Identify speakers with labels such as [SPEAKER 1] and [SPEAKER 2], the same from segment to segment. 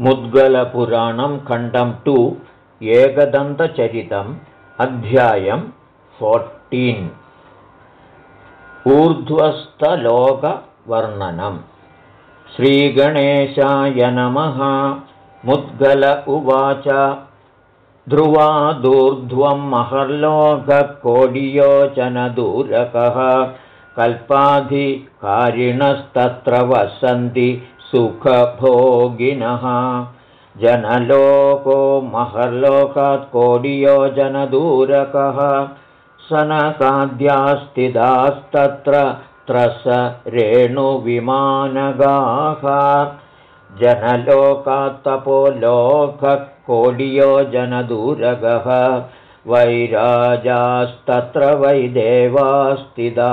[SPEAKER 1] मुद्गलपुराणं खण्डं टु एकदन्तचरितम् अध्यायं फोर्टीन् ऊर्ध्वस्थलोकवर्णनम् श्रीगणेशाय नमः। मुद्गल उवाच। ध्रुवादूर्ध्वं महर्लोककोडियोचनदूरकः। कल्पाधिकारिणस्तत्र वसन्ति सुखभोगिनः। जनलोको महर्लोकात् कोडियोजनदूरकः सनकाद्यास्थितास्तत्र त्रस रेणुविमानगाः जनलोकात्तपो लोककोडियोजनदूरगः वैराजास्तत्र वै देवास्तिदा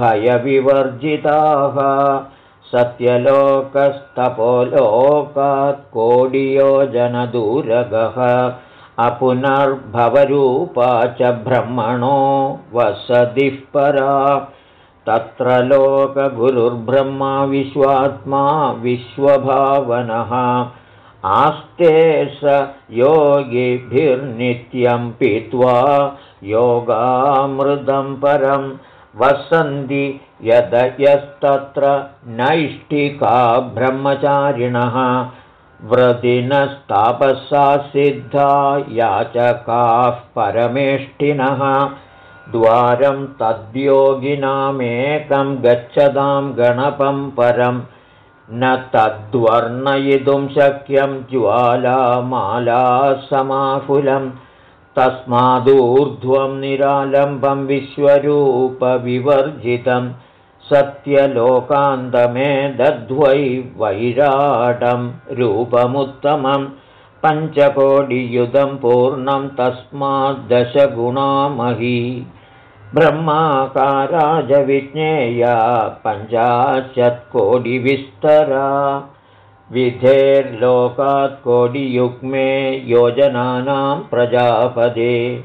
[SPEAKER 1] भयविवर्जिताः सत्यलोकस्तपोलोकात् कोडियोजनदूरगः अपुनर्भवरूपा च ब्रह्मणो वसतिः परा। तत्र लोकगुरुर्ब्रह्मा विश्वात्मा विश्वभावनः। आस्ते स योगिभिर्नित्यं पीत्वा योगामृतं परम् वसन्ति यदयस्तत्र नैष्टिका ब्रह्मचारिणः व्रतिनस्तापसा सिद्धा याचकाः परमेष्टिनः द्वारं तद्योगिनामेकं गच्छतां गणपं परं न तद्वर्णयितुं शक्यं ज्वालामालासमाफुलम् तस्मादूर्ध्वं निरालम्बं विश्वरूपविवर्जितं सत्यलोकान्तमे दध्वै वैराटं रूपमुत्तमं पञ्चकोटियुधं पूर्णं तस्माद्दशगुणामही ब्रह्माकाराजविज्ञेया पञ्चाशत्कोटिविस्तरा विधेर्लोकात् कोडियुग्मे योजनानां प्रजापदे।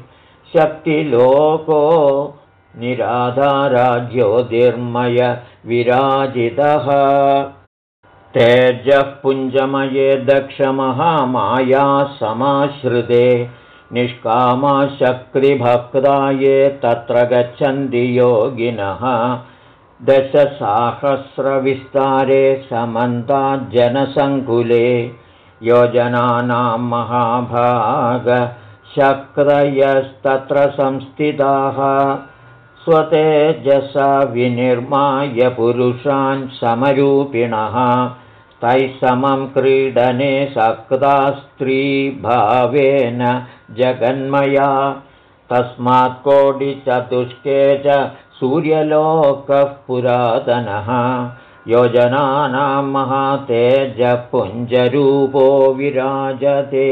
[SPEAKER 1] शक्तिलोको निराधाराज्योतिर्मय विराजितः। तेजः पुञ्जमये दक्षमहामाया समाश्रिते। निष्कामाशक्तिभक्ताये तत्र गच्छन्ति योगिनः दशसाहस्रविस्तारे समन्ताज्जनसङ्कुले योजनानां महाभागशक्रयस्तत्र संस्थिताः स्वतेजसा विनिर्माय पुरुषान् समरूपिणः। तैः समं क्रीडने सक्ता स्त्रीभावेन जगन्मया। तस्मात् कोटिचतुष्के च सूर्यलोकः पुरातनः योजनानां महातेजपुञ्जरूपो विराजते।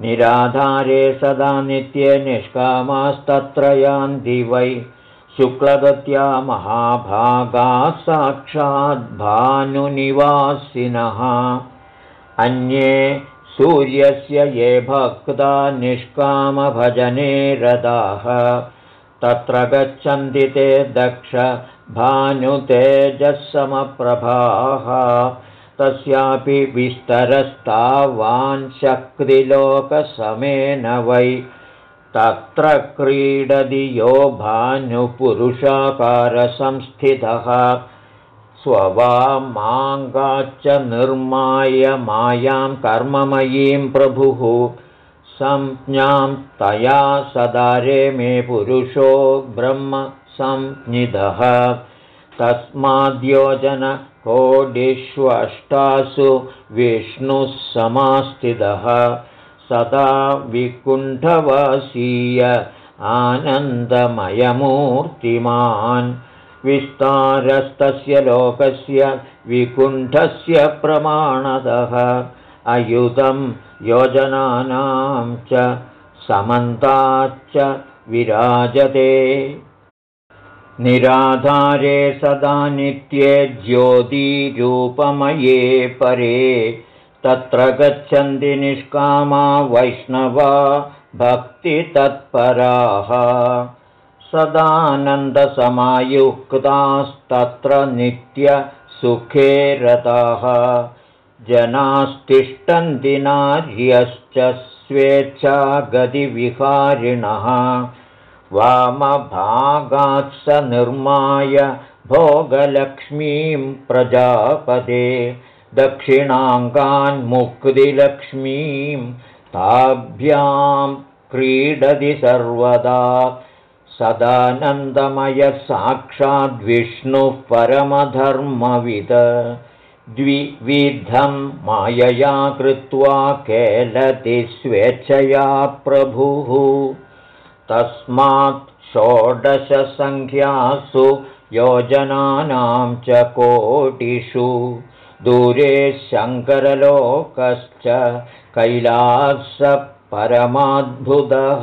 [SPEAKER 1] निराधारे सदा नित्ये निष्कामास्तत्र यान्ति वै शुक्लगत्या महाभागाः साक्षाद्भानुनिवासिनः अन्ये सूर्यस्य ये भक्ता निष्कामभजने रदाः तत्र गच्छन्ति ते दक्ष भानुतेजस्समप्रभाः। तस्यापि विस्तरस्तावान् शक्तिलोकसमेन वै। तत्र क्रीडति यो भानुपुरुषाकारसंस्थितः। स्ववामाङ्गाच्च निर्माय मायां कर्ममयीं प्रभुः संज्ञां तया सदारे मे पुरुषो ब्रह्म संज्ञितः तस्माद्योजनकोडिष्वष्टासु विष्णुः समास्थितः। सदा विकुण्ठवासीय आनन्दमयमूर्तिमान्। विस्तारस्तस्य लोकस्य विकुण्ठस्य प्रमाणतः अयुतं योजनानां च समन्ताच्च विराजते। निराधारे सदा नित्ये ज्योतिरूपमये परे तत्र गच्छन्ति निष्कामा वैष्णवा भक्तितत्पराः सदानन्दसमायुक्तास्तत्र नित्यसुखे रताः जनास्तिष्ठन्ति नार्यश्च स्वेच्छागतिविहारिणः। वामभागात् स निर्माय भोगलक्ष्मीं प्रजापदे दक्षिणाङ्गान्मुक्तिलक्ष्मीं ताभ्यां क्रीडति सर्वदा। सदानन्दमयः साक्षाद्विष्णुः परमधर्मविद द्विविधं मायया कृत्वा केलति स्वेच्छया प्रभुः। तस्मात् षोडशसङ्ख्यासु योजनानां च कोटिषु। दूरे शङ्करलोकश्च कैलासपरमाद्भुतः।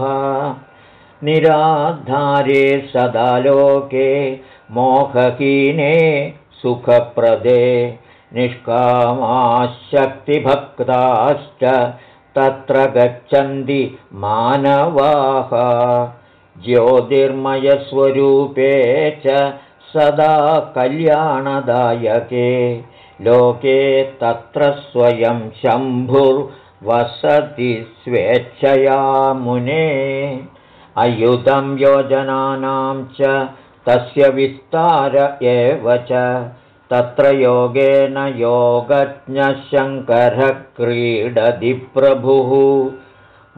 [SPEAKER 1] निराधारे सदा लोके मोहहीने सुखप्रदे निष्कामाशक्तिभक्ताश्च तत्र गच्छन्ति मानवाः। ज्योतिर्मयस्वरूपे च सदा कल्याणदायके। लोके तत्र स्वयं शम्भुर्वसति स्वेच्छया मुने। अयुतं योजनानां च तस्य विस्तार एव च तत्र योगेन योगज्ञशङ्करः क्रीडति प्रभुः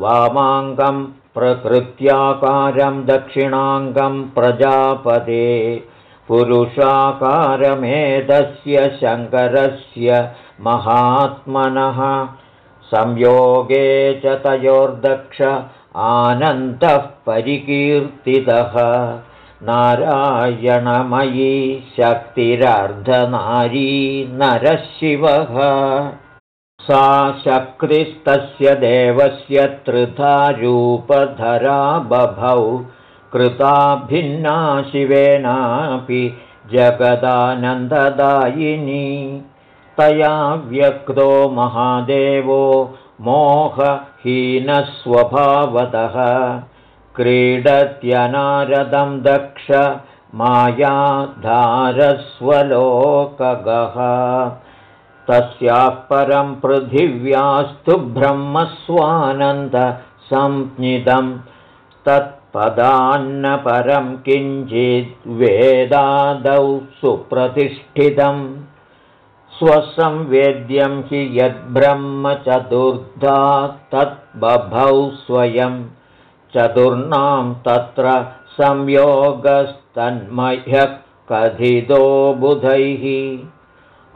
[SPEAKER 1] वामाङ्गं प्रकृत्याकारं दक्षिणाङ्गं प्रजापदे पुरुषाकारमेधस्य शङ्करस्य महात्मनः। संयोगे च तयोर्दक्ष आनन्दः परिकीर्तितः नारायणमयी शक्तिरर्धनारी नरशिवः सा शक्तिस्तस्य देवस्य त्रिधा रूपधरा बभौ कृता भिन्ना शिवेनापि जगदानन्ददायिनी। तया व्यक्तो महादेवो मोहहीनस्वभावतः क्रीडत्यनारदं दक्ष मायाधारस्वलोकगः। तस्याः परं पृथिव्यास्तु ब्रह्मस्वानन्दसंज्ञितं तत्पदान्नपरं किञ्चिद्वेदादौ सुप्रतिष्ठितम् स्वसंवेद्यं हि यद्ब्रह्मचतुर्धा तद्बभौ स्वयं चतुर्णां तत्र संयोगस्तन्मह्यः कथितो बुधैः।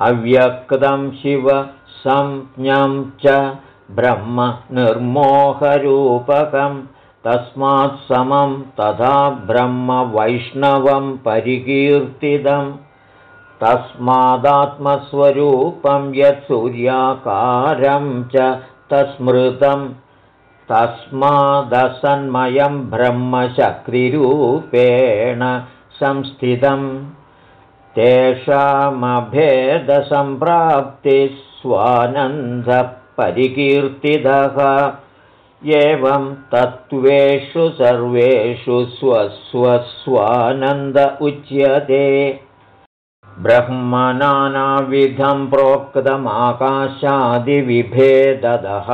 [SPEAKER 1] अव्यक्तं शिव संज्ञं च ब्रह्म निर्मोहरूपकं तस्मात् समं तथा ब्रह्मवैष्णवं परिकीर्तितम् तस्मादात्मस्वरूपं यत्सूर्याकारं च तस्मृतं तस्मादसन्मयं ब्रह्मशक्तिरूपेण संस्थितम् तेषामभेदसम्प्राप्तिः स्वानन्दपरिकीर्तितः एवं तत्त्वेषु सर्वेषु स्वस्वस्वानन्द उच्यते। ब्रह्मनानाविधं प्रोक्तमाकाशादिविभेदः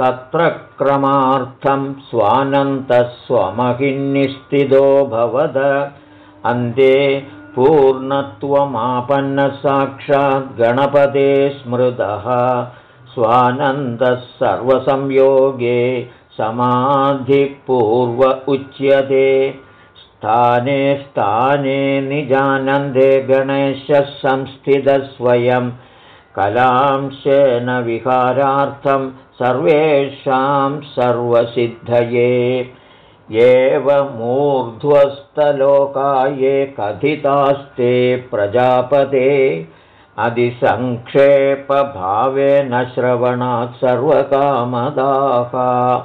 [SPEAKER 1] तत्र क्रमार्थं स्वानन्तस्वमहिन्निस्थितो भवद। अन्ते पूर्णत्वमापन्नसाक्षाद्गणपते स्मृतः। स्वानन्दः सर्वसंयोगे समाधिपूर्व उच्यते। स्थाने स्थाने निजानन्दे गणेशः संस्थितस्वयं कलांशेन विहारार्थं सर्वेषां सर्वसिद्धये। एवमूर्ध्वस्थलोकाये कथितास्ते प्रजापते। अधिसङ्क्षेपभावेन श्रवणात् सर्वकामदाः।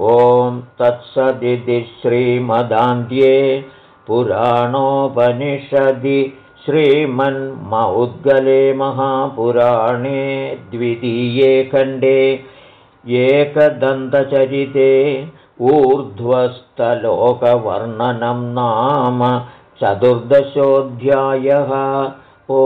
[SPEAKER 1] ॐ तत्सदिति श्रीमदान्ध्ये पुराणोपनिषदि श्रीमन्मौद्गले महापुराणे द्वितीये खण्डे एकदन्तचरिते ऊर्ध्वस्थलोकवर्णनं नाम चतुर्दशोऽध्यायः ओ